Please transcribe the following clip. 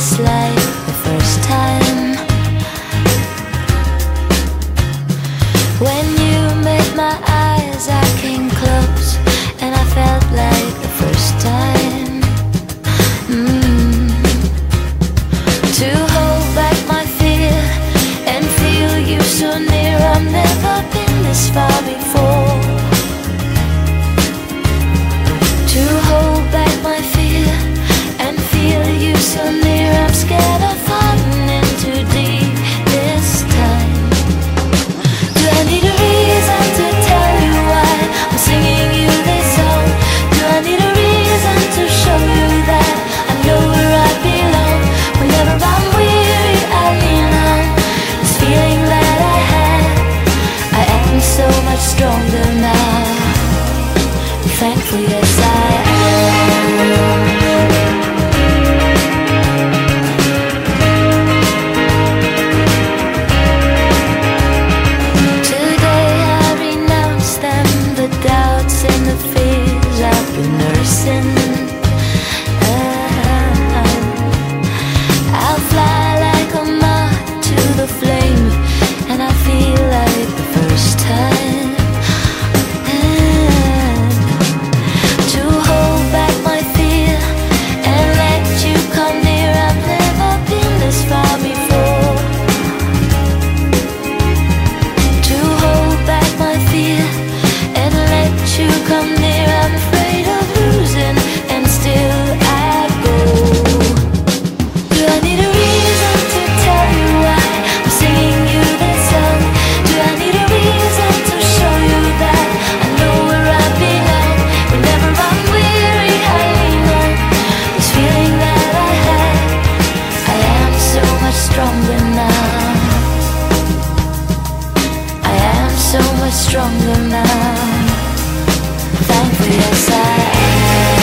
this the first time. When you met my eyes I came close and I felt like the first time. Mm. To hold back my fear and feel you so near I've never been this far before. stronger now. Thankful yes stronger now. Thankfully yes I am.